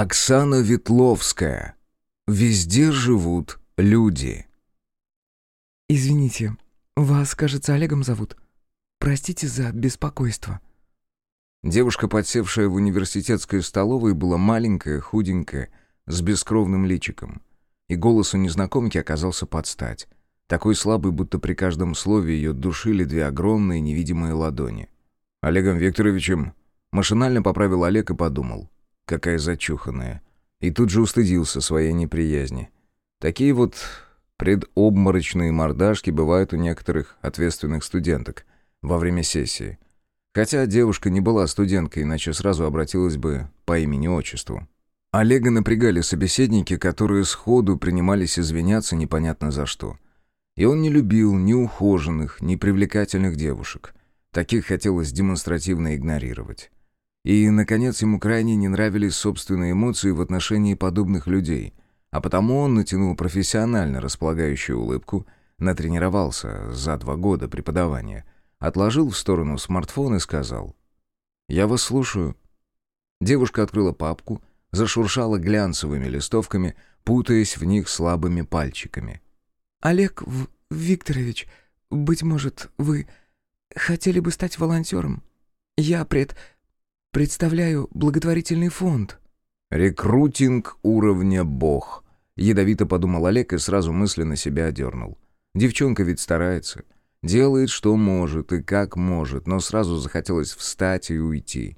Оксана Ветловская. Везде живут люди. «Извините, вас, кажется, Олегом зовут. Простите за беспокойство». Девушка, подсевшая в университетской столовой, была маленькая, худенькая, с бескровным личиком. И голос у незнакомки оказался под стать. Такой слабый, будто при каждом слове ее душили две огромные невидимые ладони. Олегом Викторовичем машинально поправил Олег и подумал. Какая зачуханная. И тут же устыдился своей неприязни. Такие вот предобморочные мордашки бывают у некоторых ответственных студенток во время сессии. Хотя девушка не была студенткой, иначе сразу обратилась бы по имени-отчеству. Олега напрягали собеседники, которые сходу принимались извиняться непонятно за что. И он не любил ни ухоженных, ни привлекательных девушек. Таких хотелось демонстративно игнорировать. И, наконец, ему крайне не нравились собственные эмоции в отношении подобных людей, а потому он натянул профессионально располагающую улыбку, натренировался за два года преподавания, отложил в сторону смартфон и сказал «Я вас слушаю». Девушка открыла папку, зашуршала глянцевыми листовками, путаясь в них слабыми пальчиками. «Олег в... Викторович, быть может, вы хотели бы стать волонтером? Я пред... Представляю благотворительный фонд». «Рекрутинг уровня бог», — ядовито подумал Олег и сразу мысленно себя одернул. «Девчонка ведь старается, делает, что может и как может, но сразу захотелось встать и уйти».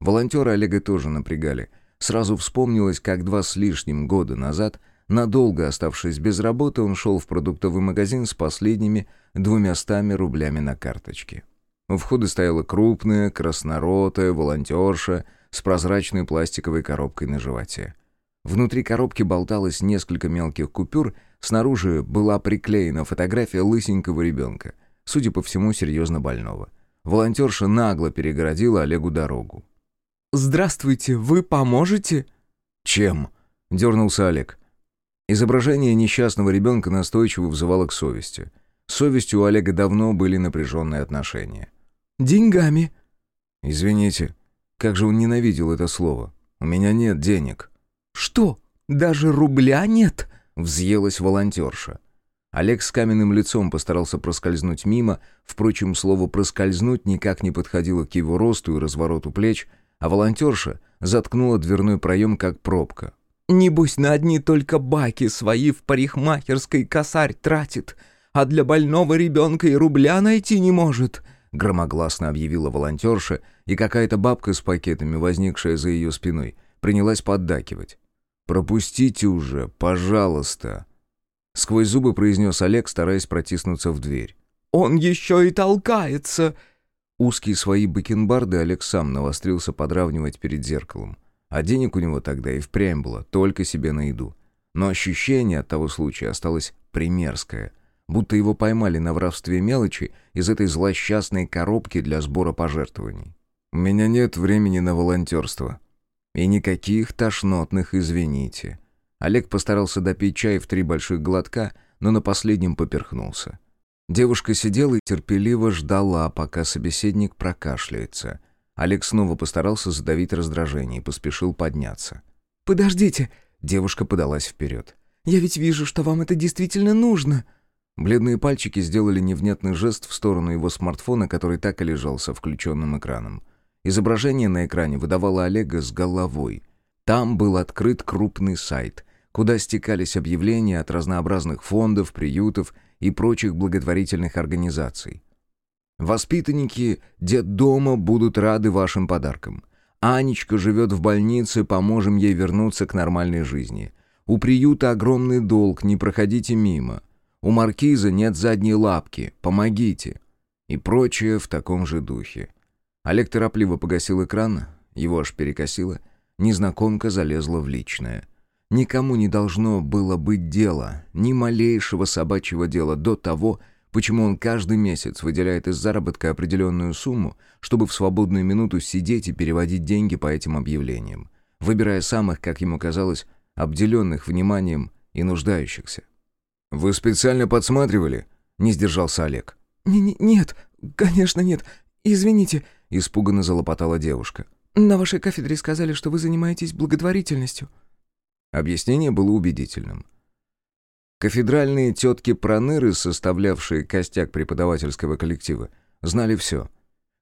Волонтеры Олега тоже напрягали. Сразу вспомнилось, как два с лишним года назад, надолго оставшись без работы, он шел в продуктовый магазин с последними двумястами рублями на карточке. У входа стояла крупная, красноротая волонтерша с прозрачной пластиковой коробкой на животе. Внутри коробки болталось несколько мелких купюр, снаружи была приклеена фотография лысенького ребенка, судя по всему, серьезно больного. Волонтерша нагло перегородила Олегу дорогу. «Здравствуйте, вы поможете?» «Чем?» — дернулся Олег. Изображение несчастного ребенка настойчиво взывало к совести. С совестью у Олега давно были напряженные отношения. «Деньгами». «Извините, как же он ненавидел это слово. У меня нет денег». «Что, даже рубля нет?» — взъелась волонтерша. Олег с каменным лицом постарался проскользнуть мимо, впрочем, слово «проскользнуть» никак не подходило к его росту и развороту плеч, а волонтерша заткнула дверной проем, как пробка. «Небось, на одни только баки свои в парикмахерской косарь тратит, а для больного ребенка и рубля найти не может», — громогласно объявила волонтерша, и какая-то бабка с пакетами, возникшая за ее спиной, принялась поддакивать. «Пропустите уже, пожалуйста!» Сквозь зубы произнес Олег, стараясь протиснуться в дверь. «Он еще и толкается!» Узкие свои бакенбарды Олег сам навострился подравнивать перед зеркалом. А денег у него тогда и впрямь было, только себе на еду. Но ощущение от того случая осталось примерское будто его поймали на воровстве мелочи из этой злосчастной коробки для сбора пожертвований. «У меня нет времени на волонтерство. И никаких тошнотных, извините». Олег постарался допить чай в три больших глотка, но на последнем поперхнулся. Девушка сидела и терпеливо ждала, пока собеседник прокашляется. Олег снова постарался задавить раздражение и поспешил подняться. «Подождите!» — девушка подалась вперед. «Я ведь вижу, что вам это действительно нужно!» Бледные пальчики сделали невнятный жест в сторону его смартфона, который так и лежал со включенным экраном. Изображение на экране выдавало Олега с головой. Там был открыт крупный сайт, куда стекались объявления от разнообразных фондов, приютов и прочих благотворительных организаций. Воспитанники детдома будут рады вашим подаркам. Анечка живет в больнице, поможем ей вернуться к нормальной жизни. У приюта огромный долг, не проходите мимо. У маркиза нет задней лапки, помогите!» И прочее в таком же духе. Олег торопливо погасил экран, его аж перекосило. Незнакомка залезла в личное. Никому не должно было быть дела, ни малейшего собачьего дела до того, почему он каждый месяц выделяет из заработка определенную сумму, чтобы в свободную минуту сидеть и переводить деньги по этим объявлениям, выбирая самых, как ему казалось, обделенных вниманием и нуждающихся. «Вы специально подсматривали?» — не сдержался Олег. Н «Нет, конечно нет. Извините», — испуганно залопотала девушка. На вашей кафедре сказали, что вы занимаетесь благотворительностью». Объяснение было убедительным. Кафедральные тетки-проныры, составлявшие костяк преподавательского коллектива, знали все.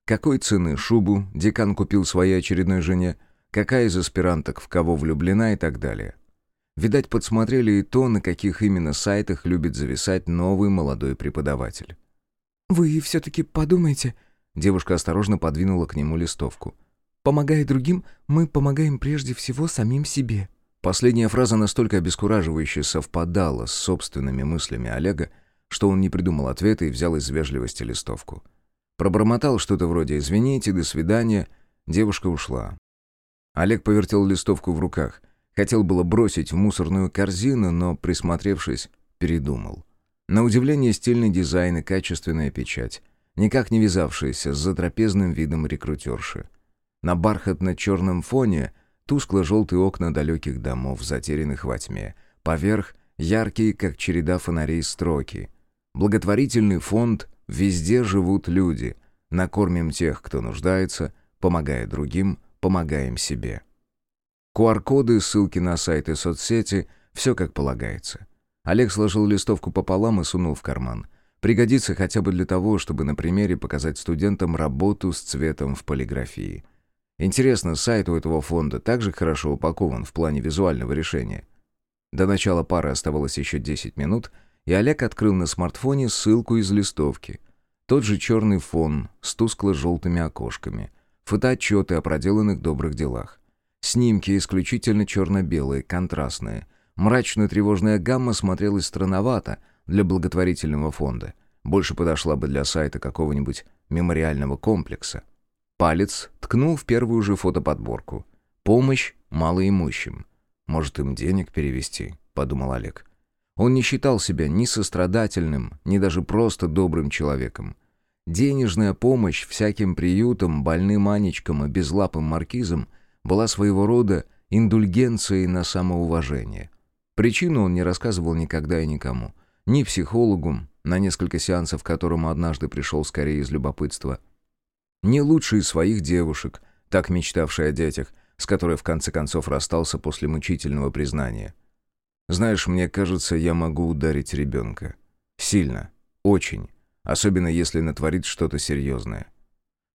Какой цены шубу декан купил своей очередной жене, какая из аспиранток в кого влюблена и так далее. Видать, подсмотрели и то, на каких именно сайтах любит зависать новый молодой преподаватель. «Вы все-таки подумайте...» Девушка осторожно подвинула к нему листовку. «Помогая другим, мы помогаем прежде всего самим себе». Последняя фраза настолько обескураживающе совпадала с собственными мыслями Олега, что он не придумал ответа и взял из вежливости листовку. Пробормотал что-то вроде «извините, до свидания», девушка ушла. Олег повертел листовку в руках. Хотел было бросить в мусорную корзину, но, присмотревшись, передумал. На удивление стильный дизайн и качественная печать, никак не вязавшиеся с затрапезным видом рекрутерши. На бархатно-черном фоне тускло-желтые окна далеких домов, затерянных во тьме. Поверх яркие, как череда фонарей, строки. Благотворительный фонд «Везде живут люди». Накормим тех, кто нуждается, помогая другим, помогаем себе. QR-коды, ссылки на сайты соцсети — все как полагается. Олег сложил листовку пополам и сунул в карман. Пригодится хотя бы для того, чтобы на примере показать студентам работу с цветом в полиграфии. Интересно, сайт у этого фонда также хорошо упакован в плане визуального решения. До начала пары оставалось еще 10 минут, и Олег открыл на смартфоне ссылку из листовки. Тот же черный фон с тускло-желтыми окошками. Фотоотчеты о проделанных добрых делах. Снимки исключительно черно-белые, контрастные. Мрачно-тревожная гамма смотрелась странновато для благотворительного фонда. Больше подошла бы для сайта какого-нибудь мемориального комплекса. Палец ткнул в первую же фотоподборку. «Помощь малоимущим». «Может, им денег перевести?» — подумал Олег. Он не считал себя ни сострадательным, ни даже просто добрым человеком. Денежная помощь всяким приютам, больным Анечкам и безлапым маркизам была своего рода индульгенцией на самоуважение. Причину он не рассказывал никогда и никому. Ни психологу, на несколько сеансов которому однажды пришел скорее из любопытства, ни лучшей из своих девушек, так мечтавшей о детях, с которой в конце концов расстался после мучительного признания. «Знаешь, мне кажется, я могу ударить ребенка. Сильно. Очень. Особенно если натворит что-то серьезное.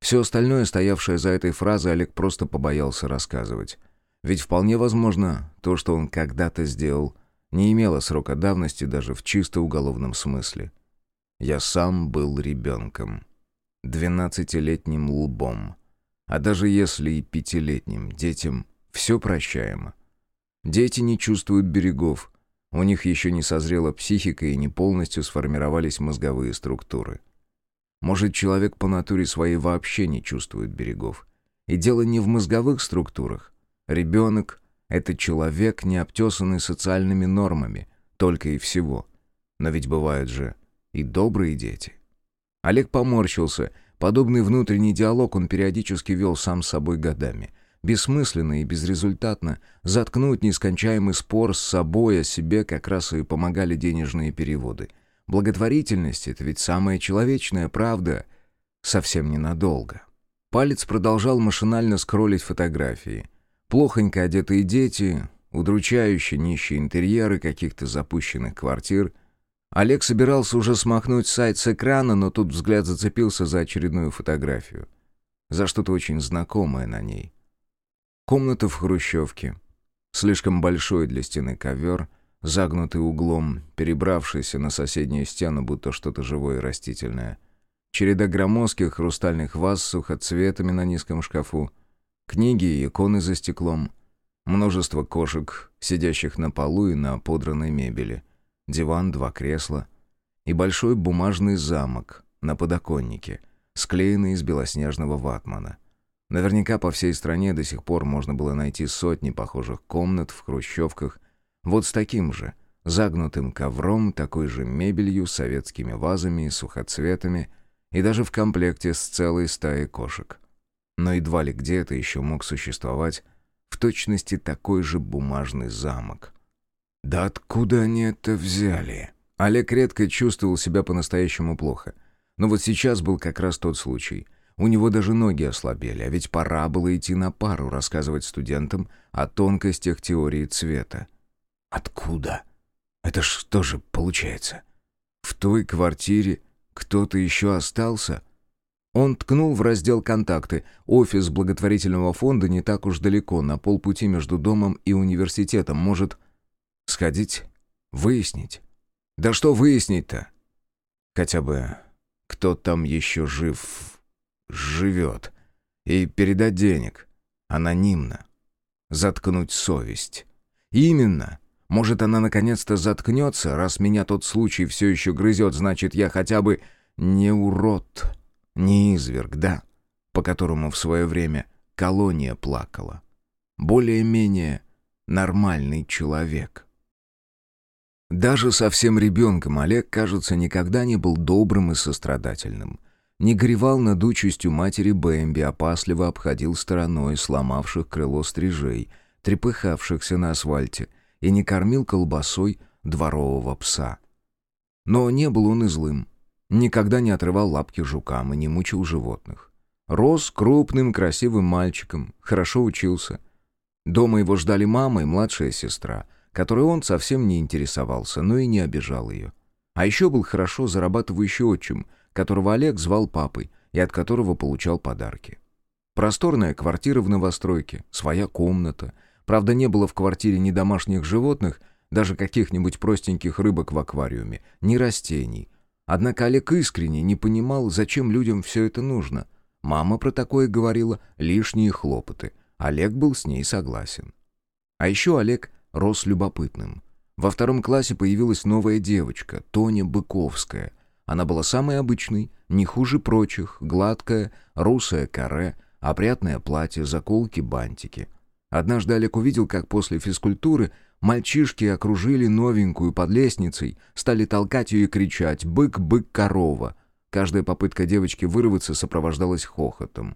Все остальное, стоявшее за этой фразой, Олег просто побоялся рассказывать. Ведь вполне возможно, то, что он когда-то сделал, не имело срока давности даже в чисто уголовном смысле. Я сам был ребенком. Двенадцатилетним лбом. А даже если и пятилетним детям все прощаемо. Дети не чувствуют берегов. У них еще не созрела психика и не полностью сформировались мозговые структуры. Может, человек по натуре своей вообще не чувствует берегов. И дело не в мозговых структурах. Ребенок — это человек, не обтесанный социальными нормами, только и всего. Но ведь бывают же и добрые дети. Олег поморщился. Подобный внутренний диалог он периодически вел сам с собой годами. Бессмысленно и безрезультатно заткнуть нескончаемый спор с собой о себе как раз и помогали денежные переводы — Благотворительность — это ведь самая человечная правда. Совсем ненадолго. Палец продолжал машинально скроллить фотографии. Плохонько одетые дети, удручающие нищие интерьеры каких-то запущенных квартир. Олег собирался уже смахнуть сайт с экрана, но тут взгляд зацепился за очередную фотографию. За что-то очень знакомое на ней. Комната в хрущевке. Слишком большой для стены ковер — загнутый углом, перебравшийся на соседнюю стену, будто что-то живое и растительное. Череда громоздких хрустальных ваз с сухоцветами на низком шкафу, книги и иконы за стеклом, множество кошек, сидящих на полу и на подранной мебели, диван, два кресла и большой бумажный замок на подоконнике, склеенный из белоснежного ватмана. Наверняка по всей стране до сих пор можно было найти сотни похожих комнат в хрущевках вот с таким же, загнутым ковром, такой же мебелью, советскими вазами и сухоцветами, и даже в комплекте с целой стаей кошек. Но едва ли где-то еще мог существовать в точности такой же бумажный замок. Да откуда они это взяли? Олег редко чувствовал себя по-настоящему плохо. Но вот сейчас был как раз тот случай. У него даже ноги ослабели, а ведь пора было идти на пару, рассказывать студентам о тонкостях теории цвета. Откуда? Это что же получается? В той квартире кто-то еще остался? Он ткнул в раздел «Контакты». Офис благотворительного фонда не так уж далеко, на полпути между домом и университетом. Может, сходить? Выяснить? Да что выяснить-то? Хотя бы, кто там еще жив, живет. И передать денег. Анонимно. Заткнуть совесть. Именно. Может, она наконец-то заткнется, раз меня тот случай все еще грызет, значит, я хотя бы не урод, не изверг, да, по которому в свое время колония плакала. Более-менее нормальный человек. Даже совсем ребенком Олег, кажется, никогда не был добрым и сострадательным. Не горевал над участью матери Бэмби, опасливо обходил стороной сломавших крыло стрижей, трепыхавшихся на асфальте, и не кормил колбасой дворового пса. Но не был он и злым. Никогда не отрывал лапки жукам и не мучил животных. Рос крупным, красивым мальчиком, хорошо учился. Дома его ждали мама и младшая сестра — которой он совсем не интересовался, но и не обижал ее. А еще был хорошо зарабатывающий отчим, которого Олег звал папой и от которого получал подарки. Просторная квартира в новостройке, своя комната. Правда, не было в квартире ни домашних животных, даже каких-нибудь простеньких рыбок в аквариуме, ни растений. Однако Олег искренне не понимал, зачем людям все это нужно. Мама про такое говорила «лишние хлопоты». Олег был с ней согласен. А еще Олег рос любопытным. Во втором классе появилась новая девочка, Тоня Быковская. Она была самой обычной, не хуже прочих, гладкая, русая каре, опрятное платье, заколки, бантики. Однажды Олег увидел, как после физкультуры мальчишки окружили новенькую под лестницей, стали толкать ее и кричать «Бык, бык, корова!». Каждая попытка девочки вырваться сопровождалась хохотом.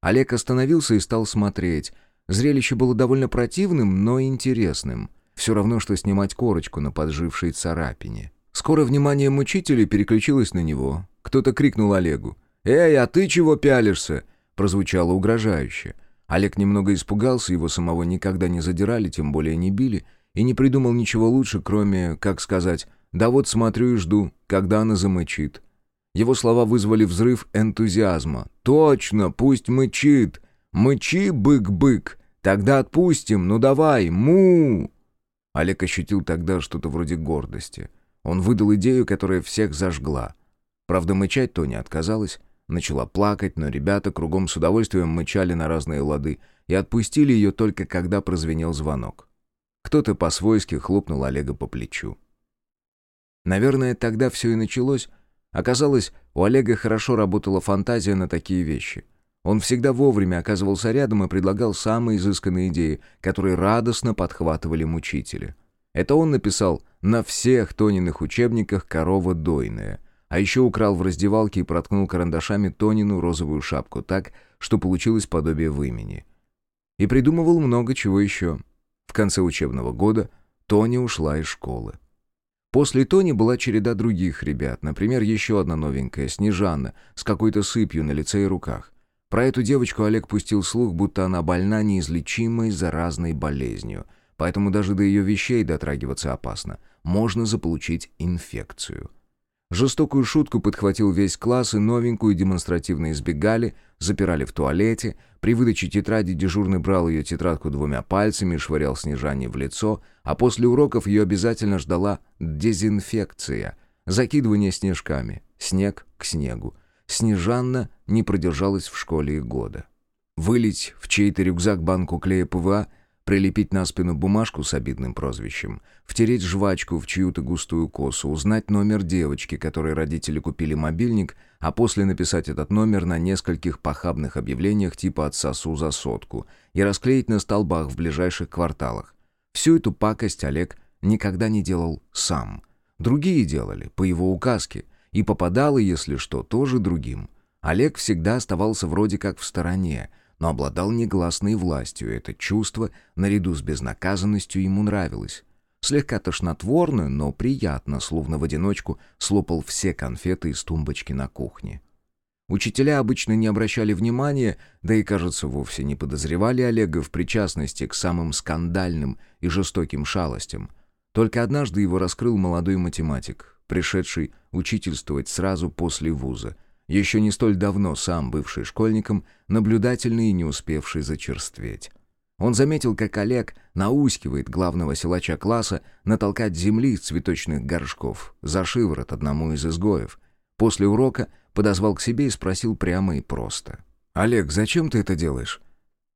Олег остановился и стал смотреть, Зрелище было довольно противным, но интересным. Все равно, что снимать корочку на поджившей царапине. Скоро внимание мучителей переключилось на него. Кто-то крикнул Олегу. «Эй, а ты чего пялишься?» Прозвучало угрожающе. Олег немного испугался, его самого никогда не задирали, тем более не били, и не придумал ничего лучше, кроме, как сказать, «да вот смотрю и жду, когда она замычит». Его слова вызвали взрыв энтузиазма. «Точно, пусть мычит! «Мычи, бык-бык! Тогда отпустим! Ну давай! Му!» Олег ощутил тогда что-то вроде гордости. Он выдал идею, которая всех зажгла. Правда, мычать Тоня отказалась, начала плакать, но ребята кругом с удовольствием мычали на разные лады и отпустили ее только когда прозвенел звонок. Кто-то по-свойски хлопнул Олега по плечу. Наверное, тогда все и началось. Оказалось, у Олега хорошо работала фантазия на такие вещи — он всегда вовремя оказывался рядом и предлагал самые изысканные идеи, которые радостно подхватывали мучители. Это он написал на всех Тониных учебниках «Корова дойная», а еще украл в раздевалке и проткнул карандашами Тонину розовую шапку так, что получилось подобие вымени. И придумывал много чего еще. В конце учебного года Тоня ушла из школы. После Тони была череда других ребят, например, еще одна новенькая, Снежана, с какой-то сыпью на лице и руках. Про эту девочку Олег пустил слух, будто она больна неизлечимой заразной болезнью, поэтому даже до ее вещей дотрагиваться опасно. Можно заполучить инфекцию. Жестокую шутку подхватил весь класс, и новенькую демонстративно избегали, запирали в туалете. При выдаче тетради дежурный брал ее тетрадку двумя пальцами швырял снежание в лицо, а после уроков ее обязательно ждала дезинфекция, закидывание снежками, снег к снегу. Снежанна не продержалась в школе и года. Вылить в чей-то рюкзак банку клея ПВА, прилепить на спину бумажку с обидным прозвищем, втереть жвачку в чью-то густую косу, узнать номер девочки, которой родители купили мобильник, а после написать этот номер на нескольких похабных объявлениях типа «отсосу за сотку» и расклеить на столбах в ближайших кварталах. Всю эту пакость Олег никогда не делал сам. Другие делали, по его указке, и попадало, если что, тоже другим. Олег всегда оставался вроде как в стороне, но обладал негласной властью, это чувство, наряду с безнаказанностью, ему нравилось. Слегка тошнотворно, но приятно, словно в одиночку слопал все конфеты из тумбочки на кухне. Учителя обычно не обращали внимания, да и, кажется, вовсе не подозревали Олега в причастности к самым скандальным и жестоким шалостям. Только однажды его раскрыл молодой математик, пришедший учительствовать сразу после вуза, еще не столь давно сам бывший школьником, наблюдательный и не успевший зачерстветь. Он заметил, как Олег наускивает главного силача класса натолкать земли из цветочных горшков за шиворот одному из изгоев. После урока подозвал к себе и спросил прямо и просто. «Олег, зачем ты это делаешь?»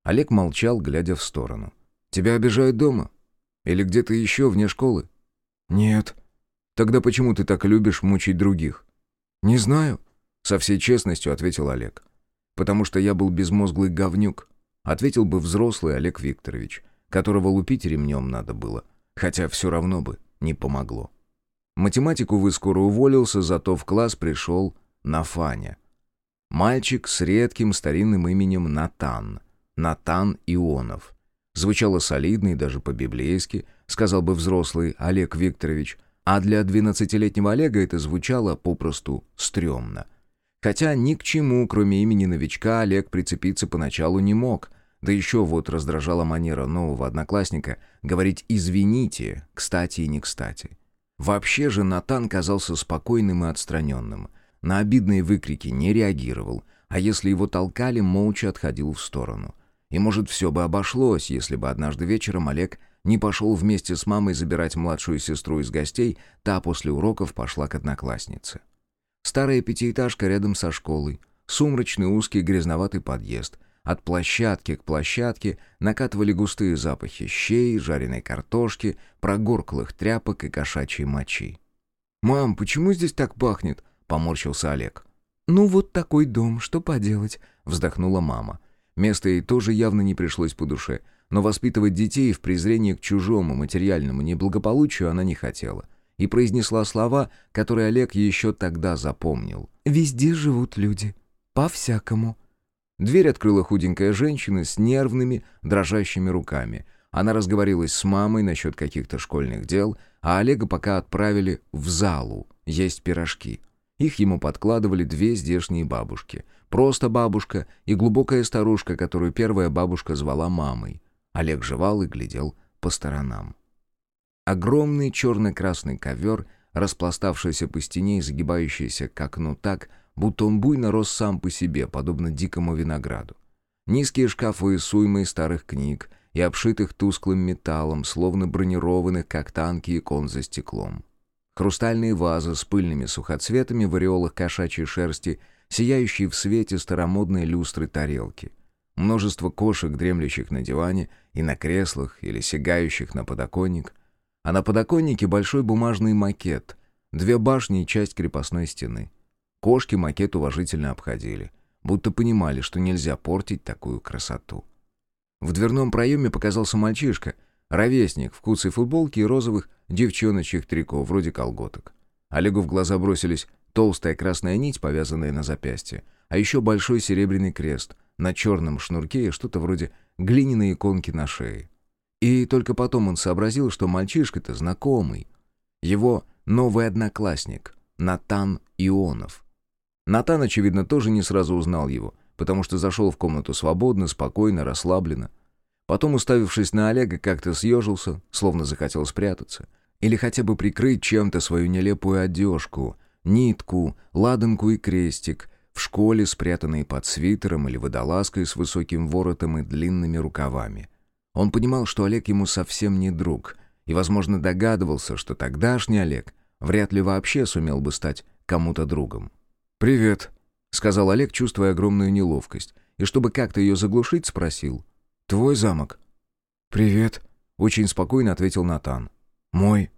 Олег молчал, глядя в сторону. «Тебя обижают дома? Или где-то еще, вне школы?» «Нет». «Тогда почему ты так любишь мучить других?» «Не знаю», — со всей честностью ответил Олег. «Потому что я был безмозглый говнюк», — ответил бы взрослый Олег Викторович, которого лупить ремнем надо было, хотя все равно бы не помогло. Математику вы скоро уволился, зато в класс пришел Нафаня. Мальчик с редким старинным именем Натан. Натан Ионов. Звучало солидно и даже по-библейски, сказал бы взрослый Олег Викторович, а для двенадцатилетнего Олега это звучало попросту стрёмно. Хотя ни к чему, кроме имени новичка, Олег прицепиться поначалу не мог. Да еще вот раздражала манера нового одноклассника говорить «извините», кстати и не кстати. Вообще же Натан казался спокойным и отстраненным. На обидные выкрики не реагировал, а если его толкали, молча отходил в сторону. И, может, все бы обошлось, если бы однажды вечером Олег не пошел вместе с мамой забирать младшую сестру из гостей, та после уроков пошла к однокласснице. Старая пятиэтажка рядом со школой, сумрачный узкий грязноватый подъезд. От площадки к площадке накатывали густые запахи щей, жареной картошки, прогорклых тряпок и кошачьей мочи. «Мам, почему здесь так пахнет?» поморщился Олег. «Ну вот такой дом, что поделать?» — вздохнула мама. Место ей тоже явно не пришлось по душе, но воспитывать детей в презрении к чужому материальному неблагополучию она не хотела. И произнесла слова, которые Олег еще тогда запомнил. «Везде живут люди. По-всякому». Дверь открыла худенькая женщина с нервными, дрожащими руками. Она разговорилась с мамой насчет каких-то школьных дел, а Олега пока отправили в залу есть пирожки. Их ему подкладывали две здешние бабушки. Просто бабушка и глубокая старушка, которую первая бабушка звала мамой. Олег жевал и глядел по сторонам. Огромный черно-красный ковер, распластавшийся по стене и загибающийся к окну так, будто он буйно рос сам по себе, подобно дикому винограду. Низкие шкафы с уймой старых книг и обшитых тусклым металлом, словно бронированных, как танки, икон за стеклом. Хрустальные вазы с пыльными сухоцветами в ореолах кошачьей шерсти, сияющие в свете старомодной люстры тарелки. Множество кошек, дремлющих на диване и на креслах или сигающих на подоконник. А на подоконнике большой бумажный макет, две башни и часть крепостной стены. Кошки макет уважительно обходили, будто понимали, что нельзя портить такую красоту. В дверном проеме показался мальчишка — Ровесник в куцей футболке и розовых девчоночьих трико, вроде колготок. Олегу в глаза бросились толстая красная нить, повязанная на запястье, а еще большой серебряный крест на черном шнурке и что-то вроде глиняной иконки на шее. И только потом он сообразил, что мальчишка-то знакомый. Его новый одноклассник, Натан Ионов. Натан, очевидно, тоже не сразу узнал его, потому что зашел в комнату свободно, спокойно, расслабленно. Потом, уставившись на Олега, как-то съежился, словно захотел спрятаться. Или хотя бы прикрыть чем-то свою нелепую одежку, нитку, ладанку и крестик, в школе спрятанные под свитером или водолазкой с высоким воротом и длинными рукавами. Он понимал, что Олег ему совсем не друг, и, возможно, догадывался, что тогдашний Олег вряд ли вообще сумел бы стать кому-то другом. «Привет», — сказал Олег, чувствуя огромную неловкость, и чтобы как-то ее заглушить, спросил. «Твой замок?» «Привет», — очень спокойно ответил Натан. «Мой».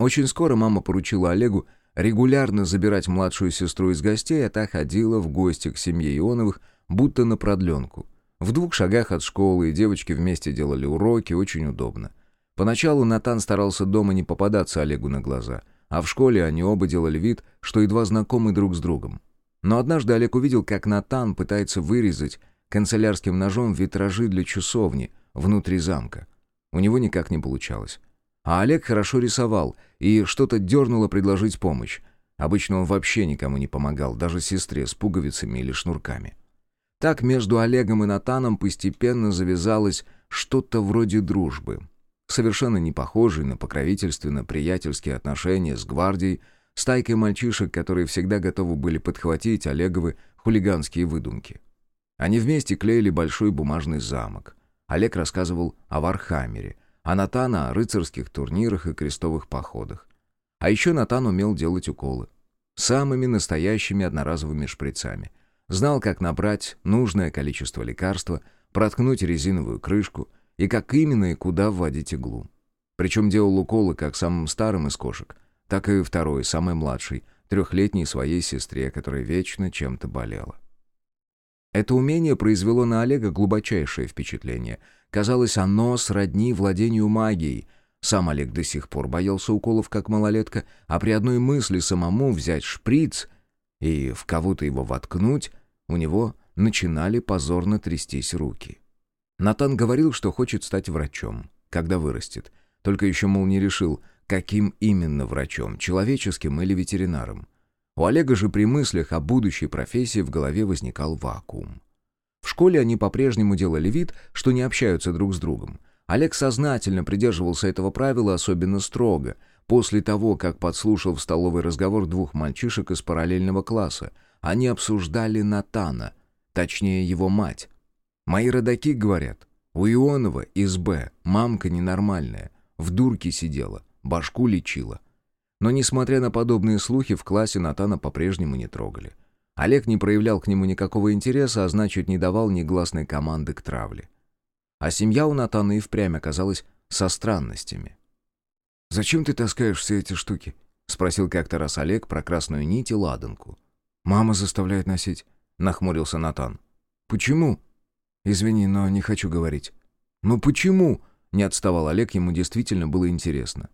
Очень скоро мама поручила Олегу регулярно забирать младшую сестру из гостей, а та ходила в гости к семье Ионовых, будто на продленку. В двух шагах от школы, девочки вместе делали уроки, очень удобно. Поначалу Натан старался дома не попадаться Олегу на глаза, а в школе они оба делали вид, что едва знакомы друг с другом. Но однажды Олег увидел, как Натан пытается вырезать канцелярским ножом витражи для часовни внутри замка. У него никак не получалось. А Олег хорошо рисовал, и что-то дернуло предложить помощь. Обычно он вообще никому не помогал, даже сестре с пуговицами или шнурками. Так между Олегом и Натаном постепенно завязалось что-то вроде дружбы. Совершенно не похожей на покровительственно-приятельские отношения с гвардией, стайкой мальчишек, которые всегда готовы были подхватить Олеговы хулиганские выдумки. Они вместе клеили большой бумажный замок. Олег рассказывал о Вархаммере, а Натана о рыцарских турнирах и крестовых походах. А еще Натан умел делать уколы. Самыми настоящими одноразовыми шприцами. Знал, как набрать нужное количество лекарства, проткнуть резиновую крышку и как именно и куда вводить иглу. Причем делал уколы как самым старым из кошек, так и второй, самой младшей, трехлетней своей сестре, которая вечно чем-то болела. Это умение произвело на Олега глубочайшее впечатление. Казалось, оно сродни владению магией. Сам Олег до сих пор боялся уколов как малолетка, а при одной мысли самому взять шприц и в кого-то его воткнуть, у него начинали позорно трястись руки. Натан говорил, что хочет стать врачом, когда вырастет. Только еще, мол, не решил, каким именно врачом, человеческим или ветеринаром. У Олега же при мыслях о будущей профессии в голове возникал вакуум. В школе они по-прежнему делали вид, что не общаются друг с другом. Олег сознательно придерживался этого правила особенно строго, после того, как подслушал в столовой разговор двух мальчишек из параллельного класса. Они обсуждали Натана, точнее его мать. «Мои родаки говорят, у Ионова из Б мамка ненормальная, в дурке сидела, башку лечила. Но, несмотря на подобные слухи, в классе Натана по-прежнему не трогали. Олег не проявлял к нему никакого интереса, а значит, не давал негласной команды к травле. А семья у Натана и впрямь оказалась со странностями. «Зачем ты таскаешь все эти штуки?» — спросил как-то раз Олег про красную нить и ладанку. «Мама заставляет носить», — нахмурился Натан. «Почему?» «Извини, но не хочу говорить». «Ну почему?» — не отставал Олег, ему действительно было интересно.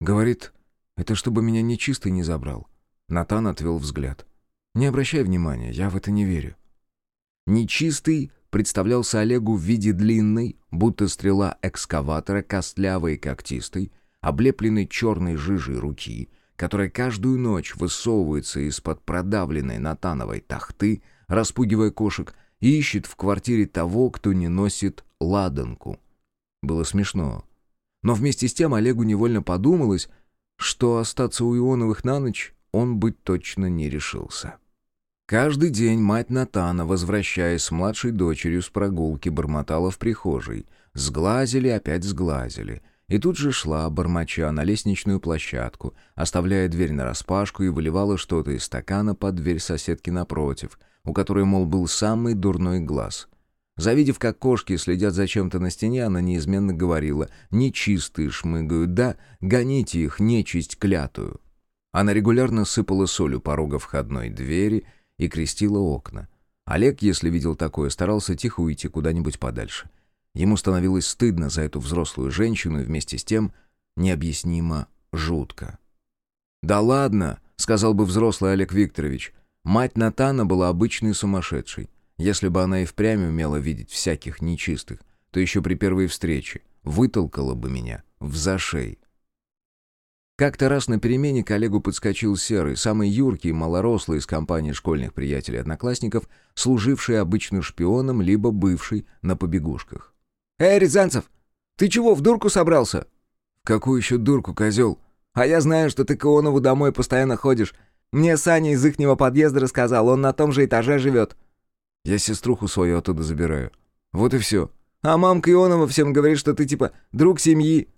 «Говорит, это чтобы меня нечистый не забрал». Натан отвел взгляд. «Не обращай внимания, я в это не верю». Нечистый представлялся Олегу в виде длинной, будто стрела экскаватора, костлявой и когтистой, облепленной черной жижей руки, которая каждую ночь высовывается из-под продавленной натановой тахты, распугивая кошек, и ищет в квартире того, кто не носит ладанку. Было смешно. Но вместе с тем Олегу невольно подумалось, что остаться у Ионовых на ночь он быть точно не решился. Каждый день мать Натана, возвращаясь с младшей дочерью с прогулки, бормотала в прихожей. Сглазили, опять сглазили. И тут же шла, бормоча, на лестничную площадку, оставляя дверь нараспашку и выливала что-то из стакана под дверь соседки напротив, у которой, мол, был самый дурной глаз. Завидев, как кошки следят за чем-то на стене, она неизменно говорила «Нечистые шмыгают, да, гоните их, нечисть клятую». Она регулярно сыпала солью порога входной двери и крестила окна. Олег, если видел такое, старался тихо уйти куда-нибудь подальше. Ему становилось стыдно за эту взрослую женщину и вместе с тем необъяснимо жутко. «Да ладно», — сказал бы взрослый Олег Викторович, — мать Натана была обычной сумасшедшей. Если бы она и впрямь умела видеть всяких нечистых, то еще при первой встрече вытолкала бы меня в зашей. Как-то раз на перемене коллегу подскочил Серый, самый юркий и малорослый из компании школьных приятелей-одноклассников, служивший обычно шпионом, либо бывший на побегушках. «Эй, Рязанцев, ты чего, в дурку собрался?» «В какую еще дурку, козел?» «А я знаю, что ты к Ионову домой постоянно ходишь. Мне Саня из ихнего подъезда рассказал, он на том же этаже живет». Я сеструху свою оттуда забираю. Вот и все. А мамка Ионова всем говорит, что ты типа друг семьи.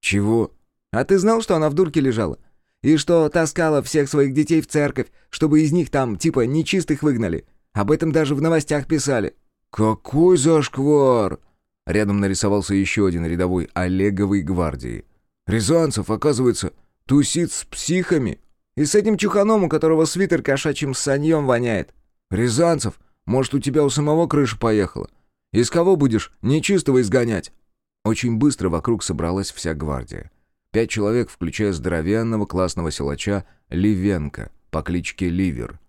Чего? А ты знал, что она в дурке лежала? И что таскала всех своих детей в церковь, чтобы из них там типа нечистых выгнали? Об этом даже в новостях писали. Какой зашквар! Рядом нарисовался еще один рядовой Олеговой гвардии. Рязанцев, оказывается, тусит с психами. И с этим чуханом, у которого свитер кошачьим саньем воняет. Рязанцев, может, у тебя у самого крыша поехала? Из кого будешь нечистого изгонять?» Очень быстро вокруг собралась вся гвардия. Пять человек, включая здоровенного классного силача Ливенко по кличке Ливер.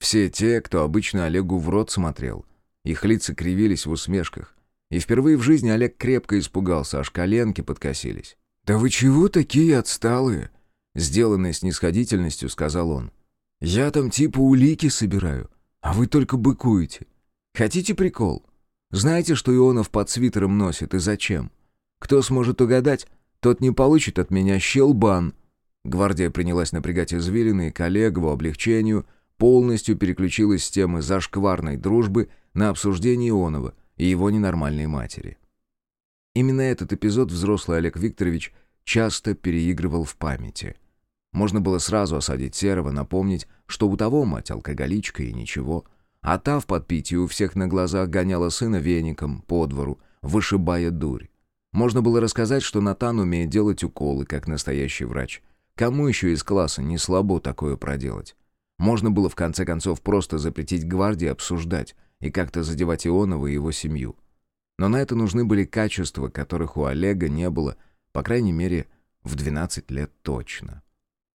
Все те, кто обычно Олегу в рот смотрел. Их лица кривились в усмешках. И впервые в жизни Олег крепко испугался, аж коленки подкосились. «Да вы чего такие отсталые? Сделанной снисходительностью, сказал он. «Я там типа улики собираю, а вы только быкуете. Хотите прикол? Знаете, что Ионов под свитером носит и зачем? Кто сможет угадать, тот не получит от меня щелбан». Гвардия принялась напрягать извилины, и коллег в облегчению полностью переключилась с темы зашкварной дружбы на обсуждение Ионова и его ненормальной матери. Именно этот эпизод взрослый Олег Викторович часто переигрывал в памяти. Можно было сразу осадить Серого, напомнить, что у того мать алкоголичка и ничего, а та в подпитии у всех на глазах гоняла сына веником по двору, вышибая дурь. Можно было рассказать, что Натан умеет делать уколы, как настоящий врач. Кому еще из класса не слабо такое проделать? Можно было в конце концов просто запретить гвардии обсуждать и как-то задевать Ионова и его семью. Но на это нужны были качества, которых у Олега не было, по крайней мере, в 12 лет точно.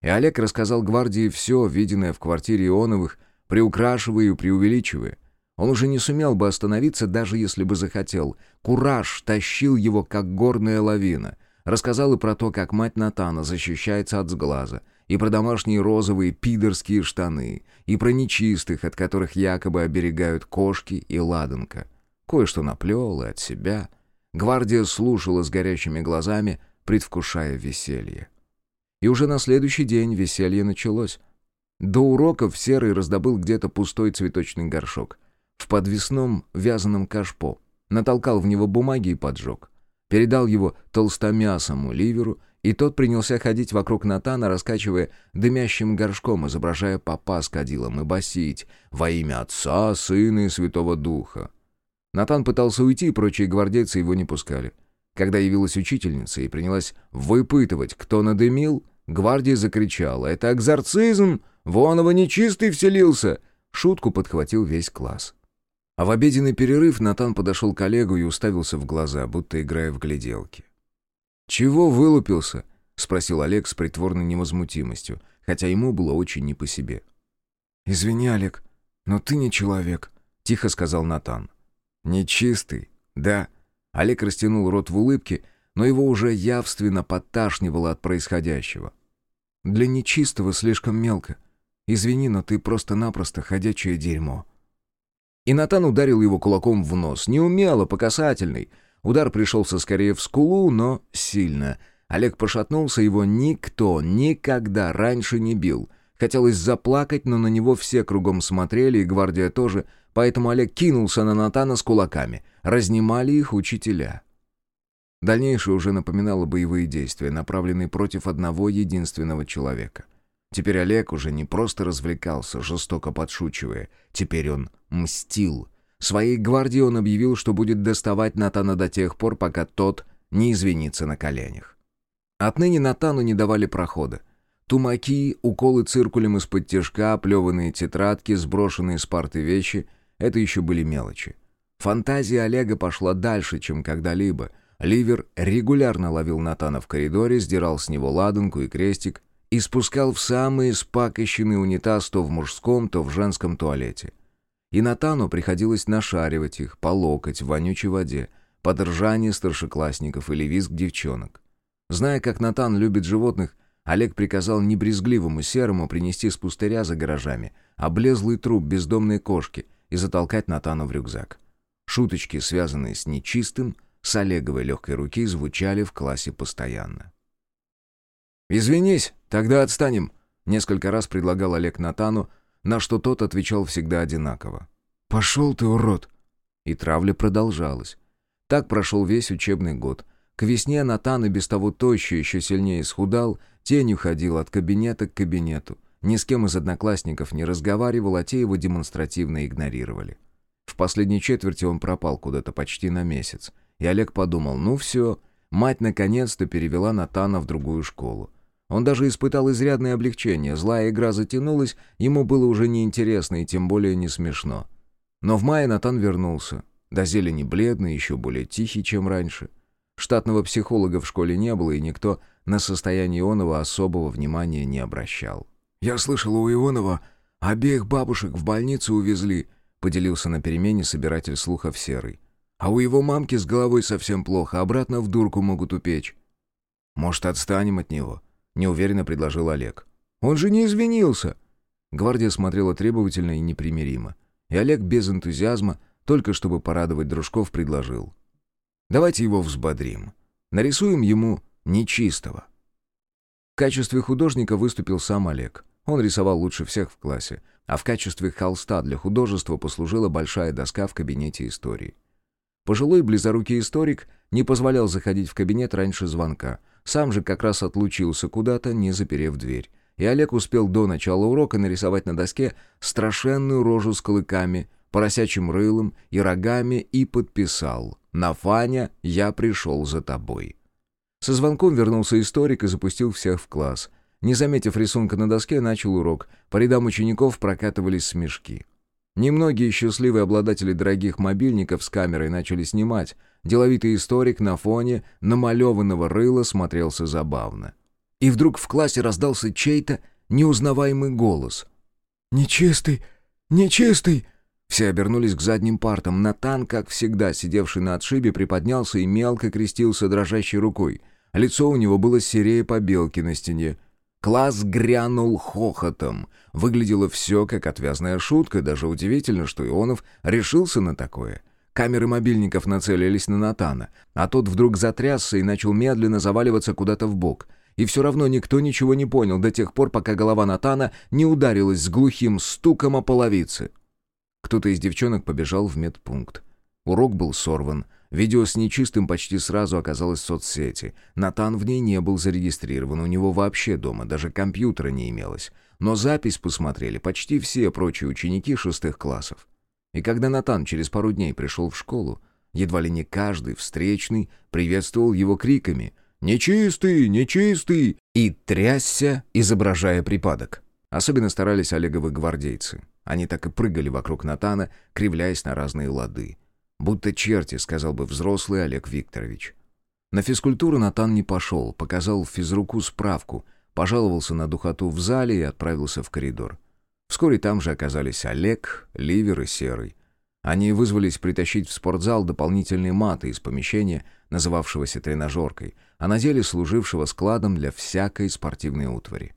И Олег рассказал гвардии все, виденное в квартире Ионовых, приукрашивая и преувеличивая. Он уже не сумел бы остановиться, даже если бы захотел. Кураж тащил его, как горная лавина. Рассказал и про то, как мать Натана защищается от сглаза, и про домашние розовые пидорские штаны, и про нечистых, от которых якобы оберегают кошки и ладанка. Кое-что наплел и от себя. Гвардия слушала с горящими глазами, предвкушая веселье. И уже на следующий день веселье началось. До уроков Серый раздобыл где-то пустой цветочный горшок. В подвесном вязаном кашпо. Натолкал в него бумаги и поджег. Передал его толстомясому ливеру, и тот принялся ходить вокруг Натана, раскачивая дымящим горшком, изображая папа с кадилом, и басить «Во имя Отца, Сына и Святого Духа». Натан пытался уйти, прочие гвардейцы его не пускали. Когда явилась учительница и принялась выпытывать, кто надымил, гвардия закричала «Это экзорцизм! Вонова нечистый вселился!» Шутку подхватил весь класс. А в обеденный перерыв Натан подошел к Олегу и уставился в глаза, будто играя в гляделки. «Чего вылупился?» — спросил Олег с притворной невозмутимостью, хотя ему было очень не по себе. «Извини, Олег, но ты не человек», — тихо сказал Натан. «Нечистый, да», Олег растянул рот в улыбке, но его уже явственно подташнивало от происходящего. «Для нечистого слишком мелко. Извини, но ты просто-напросто ходячее дерьмо». И Натан ударил его кулаком в нос. Неумело, по касательной. Удар пришелся скорее в скулу, но сильно. Олег пошатнулся, его никто никогда раньше не бил. Хотелось заплакать, но на него все кругом смотрели, и гвардия тоже, поэтому Олег кинулся на Натана с кулаками. Разнимали их учителя. Дальнейшее уже напоминало боевые действия, направленные против одного единственного человека. Теперь Олег уже не просто развлекался, жестоко подшучивая. Теперь он мстил. Своей гвардии он объявил, что будет доставать Натана до тех пор, пока тот не извинится на коленях. Отныне Натану не давали прохода. Тумаки, уколы циркулем из-под тяжка, оплеванные тетрадки, сброшенные с парты вещи — это еще были мелочи. Фантазия Олега пошла дальше, чем когда-либо. Ливер регулярно ловил Натана в коридоре, сдирал с него ладанку и крестик и спускал в самый спакощенный унитаз то в мужском, то в женском туалете. И Натану приходилось нашаривать их по локоть в вонючей воде, под ржание старшеклассников или визг девчонок. Зная, как Натан любит животных, Олег приказал небрезгливому серому принести с пустыря за гаражами облезлый труп бездомной кошки и затолкать Натану в рюкзак. Шуточки, связанные с нечистым, с Олеговой легкой руки звучали в классе постоянно. «Извинись, тогда отстанем», — несколько раз предлагал Олег Натану, на что тот отвечал всегда одинаково. «Пошел ты, урод!» И травля продолжалась. Так прошел весь учебный год. К весне Натан и без того тощий еще сильнее исхудал, Тенью ходил от кабинета к кабинету. Ни с кем из одноклассников не разговаривал, а те его демонстративно игнорировали. В последней четверти он пропал куда-то почти на месяц. И Олег подумал, ну все, мать наконец-то перевела Натана в другую школу. Он даже испытал изрядное облегчение, злая игра затянулась, ему было уже неинтересно и тем более не смешно. Но в мае Натан вернулся. До зелени бледный, еще более тихий, чем раньше. Штатного психолога в школе не было, и никто на состояние Ионова особого внимания не обращал. «Я слышал, у Ионова обеих бабушек в больницу увезли», поделился на перемене собиратель слухов Серый. «А у его мамки с головой совсем плохо, обратно в дурку могут упечь». «Может, отстанем от него? Неуверенно предложил Олег. «Он же не извинился!» Гвардия смотрела требовательно и непримиримо. И Олег без энтузиазма, только чтобы порадовать дружков, предложил. «Давайте его взбодрим. Нарисуем ему нечистого». В качестве художника выступил сам Олег. Он рисовал лучше всех в классе, а в качестве холста для художества послужила большая доска в кабинете истории. Пожилой близорукий историк не позволял заходить в кабинет раньше звонка. Сам же как раз отлучился куда-то, не заперев дверь. И Олег успел до начала урока нарисовать на доске страшенную рожу с клыками, поросячьим рылом и рогами и подписал «Нафаня, я пришел за тобой». Со звонком вернулся историк и запустил всех в класс. Не заметив рисунка на доске, начал урок. По рядам учеников прокатывались смешки. Немногие счастливые обладатели дорогих мобильников с камерой начали снимать. Деловитый историк на фоне намалеванного рыла смотрелся забавно. И вдруг в классе раздался чей-то неузнаваемый голос. «Нечистый! Нечистый!» Все обернулись к задним партам. Натан, как всегда, сидевший на отшибе, приподнялся и мелко крестился дрожащей рукой. Лицо у него было серее побелки на стене. Класс грянул хохотом. Выглядело все как отвязная шутка, даже удивительно, что Ионов решился на такое. Камеры мобильников нацелились на Натана, а тот вдруг затрясся и начал медленно заваливаться куда-то в бок. И все равно никто ничего не понял до тех пор, пока голова Натана не ударилась с глухим стуком о половице. Кто-то из девчонок побежал в медпункт. Урок был сорван — Видео с нечистым почти сразу оказалось в соцсети. Натан в ней не был зарегистрирован, у него вообще дома даже компьютера не имелось. Но запись посмотрели почти все прочие ученики шестых классов. И когда Натан через пару дней пришел в школу, едва ли не каждый встречный приветствовал его криками «Нечистый! Нечистый!» и трясся, изображая припадок. Особенно старались Олеговы гвардейцы. Они так и прыгали вокруг Натана, кривляясь на разные лады. Будто черти, сказал бы взрослый Олег Викторович. На физкультуру Натан не пошел, показал физруку справку, пожаловался на духоту в зале и отправился в коридор. Вскоре там же оказались Олег, Ливер и Серый. Они вызвались притащить в спортзал дополнительные маты из помещения, называвшегося тренажеркой, а на деле служившего складом для всякой спортивной утвари.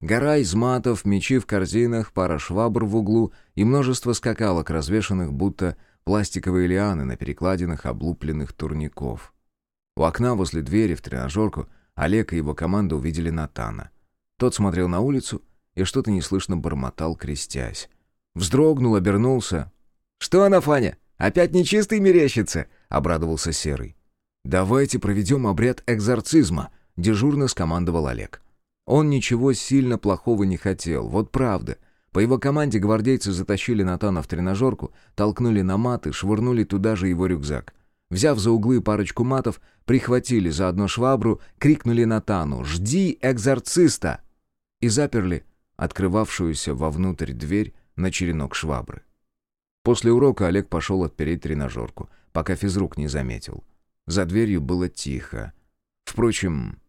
Гора из матов, мечи в корзинах, пара швабр в углу и множество скакалок, развешанных будто пластиковые лианы на перекладинах облупленных турников. У окна возле двери в тренажерку Олег и его команда увидели Натана. Тот смотрел на улицу и что-то неслышно бормотал, крестясь. Вздрогнул, обернулся. «Что она, Фаня, опять нечистый мерещится?» — обрадовался Серый. «Давайте проведем обряд экзорцизма», — дежурно скомандовал Олег. Он ничего сильно плохого не хотел, вот правда. По его команде гвардейцы затащили Натана в тренажерку, толкнули на маты, швырнули туда же его рюкзак. Взяв за углы парочку матов, прихватили за одну швабру, крикнули Натану «Жди экзорциста!» и заперли открывавшуюся вовнутрь дверь на черенок швабры. После урока Олег пошел отпереть тренажерку, пока физрук не заметил. За дверью было тихо. Впрочем,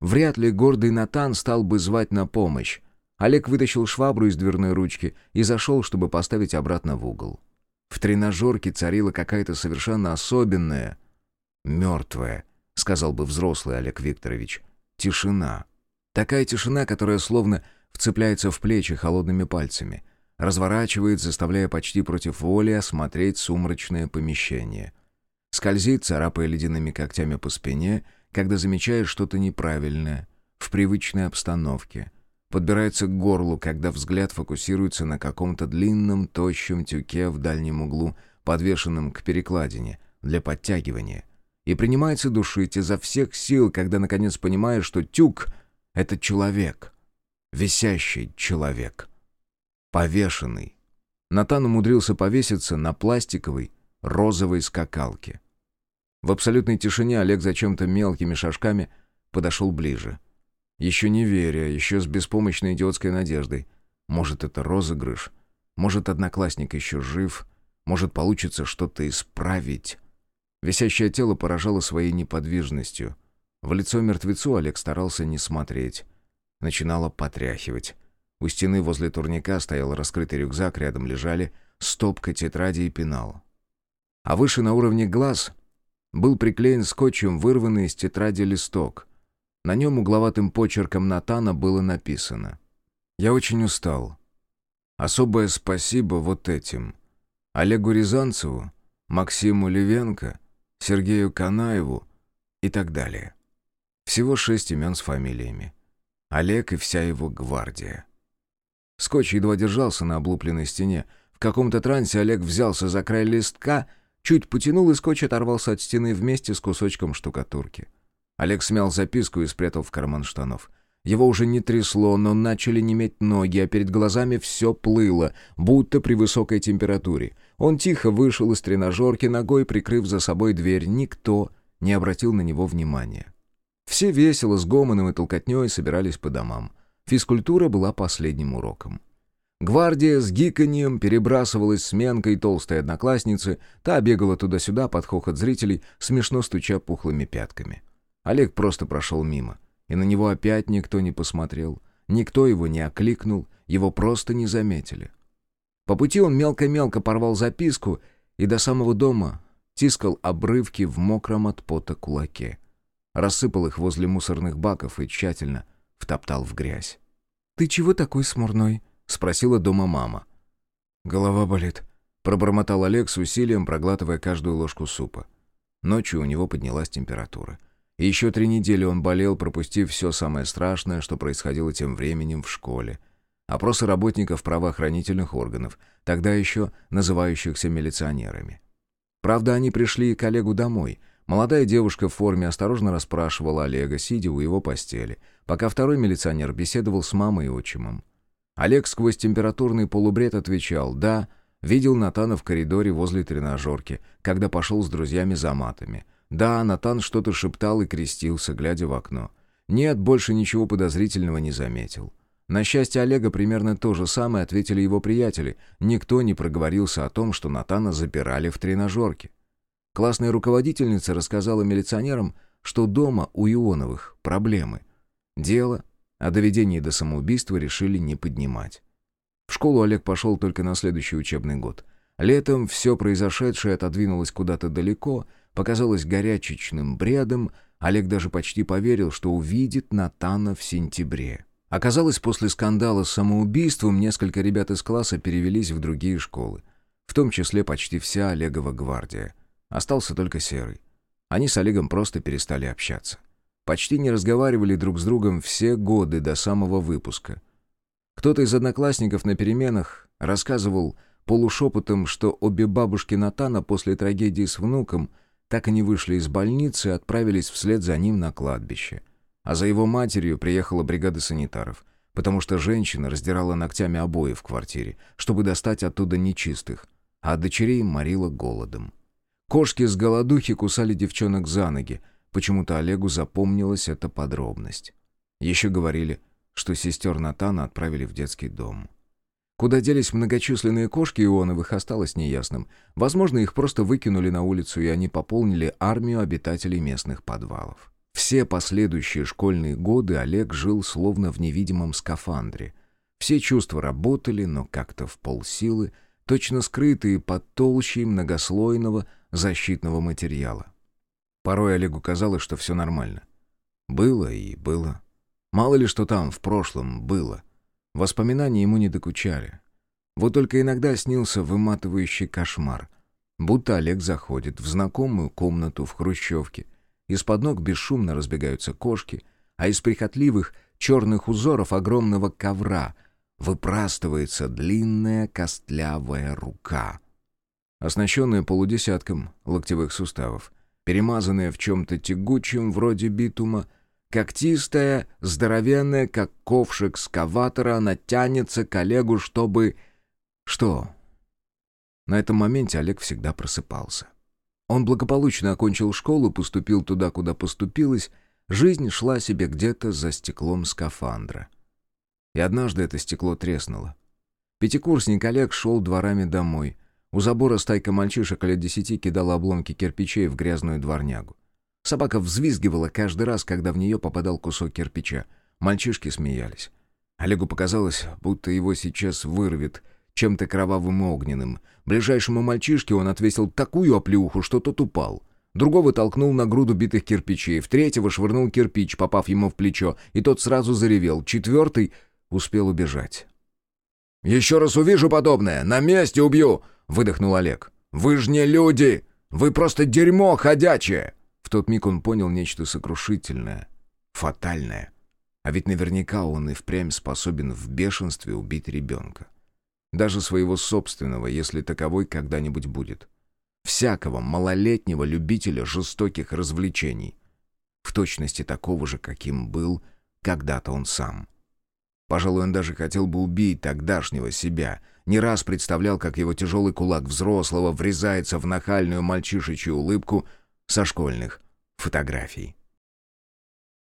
вряд ли гордый Натан стал бы звать на помощь, Олег вытащил швабру из дверной ручки и зашел, чтобы поставить обратно в угол. В тренажерке царила какая-то совершенно особенная, мертвая, сказал бы взрослый Олег Викторович, тишина. Такая тишина, которая словно вцепляется в плечи холодными пальцами, разворачивает, заставляя почти против воли осмотреть сумрачное помещение. Скользит, царапая ледяными когтями по спине, когда замечает что-то неправильное в привычной обстановке — подбирается к горлу, когда взгляд фокусируется на каком-то длинном, тощем тюке в дальнем углу, подвешенном к перекладине, для подтягивания. И принимается душить изо всех сил, когда наконец понимаешь, что тюк — это человек. Висящий человек. Повешенный. Натан умудрился повеситься на пластиковой розовой скакалке. В абсолютной тишине Олег зачем-то мелкими шажками подошел ближе — еще не веря, еще с беспомощной идиотской надеждой. Может, это розыгрыш? Может, одноклассник еще жив? Может, получится что-то исправить? Висящее тело поражало своей неподвижностью. В лицо мертвецу Олег старался не смотреть. Начинало потряхивать. У стены возле турника стоял раскрытый рюкзак, рядом лежали стопка тетради и пенал. А выше на уровне глаз был приклеен скотчем вырванный из тетради листок — На нем угловатым почерком Натана было написано «Я очень устал. Особое спасибо вот этим. Олегу Рязанцеву, Максиму Левенко, Сергею Канаеву и так далее. Всего шесть имен с фамилиями. Олег и вся его гвардия». Скотч едва держался на облупленной стене. В каком-то трансе Олег взялся за край листка, чуть потянул, и скотч оторвался от стены вместе с кусочком штукатурки. Олег смял записку и спрятал в карман штанов. Его уже не трясло, но начали неметь ноги, а перед глазами все плыло, будто при высокой температуре. Он тихо вышел из тренажерки, ногой прикрыв за собой дверь. Никто не обратил на него внимания. Все весело, с гомоном и толкотней собирались по домам. Физкультура была последним уроком. Гвардия с гиканьем перебрасывалась с Менкой толстой одноклассницы, та бегала туда-сюда под хохот зрителей, смешно стуча пухлыми пятками. Олег просто прошел мимо. И на него опять никто не посмотрел. Никто его не окликнул, его просто не заметили. По пути он мелко-мелко порвал записку и до самого дома тискал обрывки в мокром от пота кулаке. Рассыпал их возле мусорных баков и тщательно втоптал в грязь. «Ты чего такой смурной?» — спросила дома мама. «Голова болит», — пробормотал Олег с усилием, проглатывая каждую ложку супа. Ночью у него поднялась температура. Еще три недели он болел, пропустив все самое страшное, что происходило тем временем в школе. Опросы работников правоохранительных органов, тогда еще называющихся милиционерами. Правда, они пришли к Олегу домой. Молодая девушка в форме осторожно расспрашивала Олега, сидя у его постели, пока второй милиционер беседовал с мамой и отчимом. Олег сквозь температурный полубред отвечал «Да», видел Натана в коридоре возле тренажерки, когда пошел с друзьями за матами – да, Натан что-то шептал и крестился, глядя в окно. Нет, больше ничего подозрительного не заметил. На счастье Олега примерно то же самое ответили его приятели. Никто не проговорился о том, что Натана запирали в тренажерке. Классная руководительница рассказала милиционерам, что дома у Ионовых проблемы. Дело о доведении до самоубийства решили не поднимать. В школу Олег пошел только на следующий учебный год. Летом все произошедшее отодвинулось куда-то далеко — показалось горячечным бредом, Олег даже почти поверил, что увидит Натана в сентябре. Оказалось, после скандала с самоубийством несколько ребят из класса перевелись в другие школы. В том числе почти вся Олегова гвардия. Остался только Серый. Они с Олегом просто перестали общаться. Почти не разговаривали друг с другом все годы до самого выпуска. Кто-то из одноклассников на переменах рассказывал полушепотом, что обе бабушки Натана после трагедии с внуком – так они вышли из больницы и отправились вслед за ним на кладбище. А за его матерью приехала бригада санитаров, потому что женщина раздирала ногтями обои в квартире, чтобы достать оттуда нечистых, а дочерей морила голодом. Кошки с голодухи кусали девчонок за ноги, почему-то Олегу запомнилась эта подробность. Еще говорили, что сестер Натана отправили в детский дом. Куда делись многочисленные кошки Ионовых, осталось неясным. Возможно, их просто выкинули на улицу, и они пополнили армию обитателей местных подвалов. Все последующие школьные годы Олег жил словно в невидимом скафандре. Все чувства работали, но как-то в полсилы, точно скрытые под толщей многослойного защитного материала. Порой Олегу казалось, что все нормально. Было и было. Мало ли что там в прошлом было — Воспоминания ему не докучали. Вот только иногда снился выматывающий кошмар. Будто Олег заходит в знакомую комнату в хрущевке. Из-под ног бесшумно разбегаются кошки, а из прихотливых черных узоров огромного ковра выпрастывается длинная костлявая рука. Оснащенная полудесятком локтевых суставов, перемазанная в чем-то тягучем, вроде битума, Когтистая, здоровенная, как ковшик скаватора, она тянется к Олегу, чтобы... Что? На этом моменте Олег всегда просыпался. Он благополучно окончил школу, поступил туда, куда поступилось, жизнь шла себе где-то за стеклом скафандра. И однажды это стекло треснуло. Пятикурсник Олег шел дворами домой. У забора стайка мальчишек лет десяти кидала обломки кирпичей в грязную дворнягу. Собака взвизгивала каждый раз, когда в нее попадал кусок кирпича. Мальчишки смеялись. Олегу показалось, будто его сейчас вырвет чем-то кровавым и огненным. Ближайшему мальчишке он отвесил такую оплеуху, что тот упал. другого толкнул на груду битых кирпичей, в третьего швырнул кирпич, попав ему в плечо, и тот сразу заревел, четвертый успел убежать. «Еще раз увижу подобное, на месте убью!» — выдохнул Олег. «Вы ж не люди! Вы просто дерьмо ходячее!» В тот миг он понял нечто сокрушительное, фатальное. А ведь наверняка он и впрямь способен в бешенстве убить ребенка. Даже своего собственного, если таковой когда-нибудь будет. Всякого малолетнего любителя жестоких развлечений. В точности такого же, каким был когда-то он сам. Пожалуй, он даже хотел бы убить тогдашнего себя. Не раз представлял, как его тяжелый кулак взрослого врезается в нахальную мальчишечью улыбку со школьных фотографий.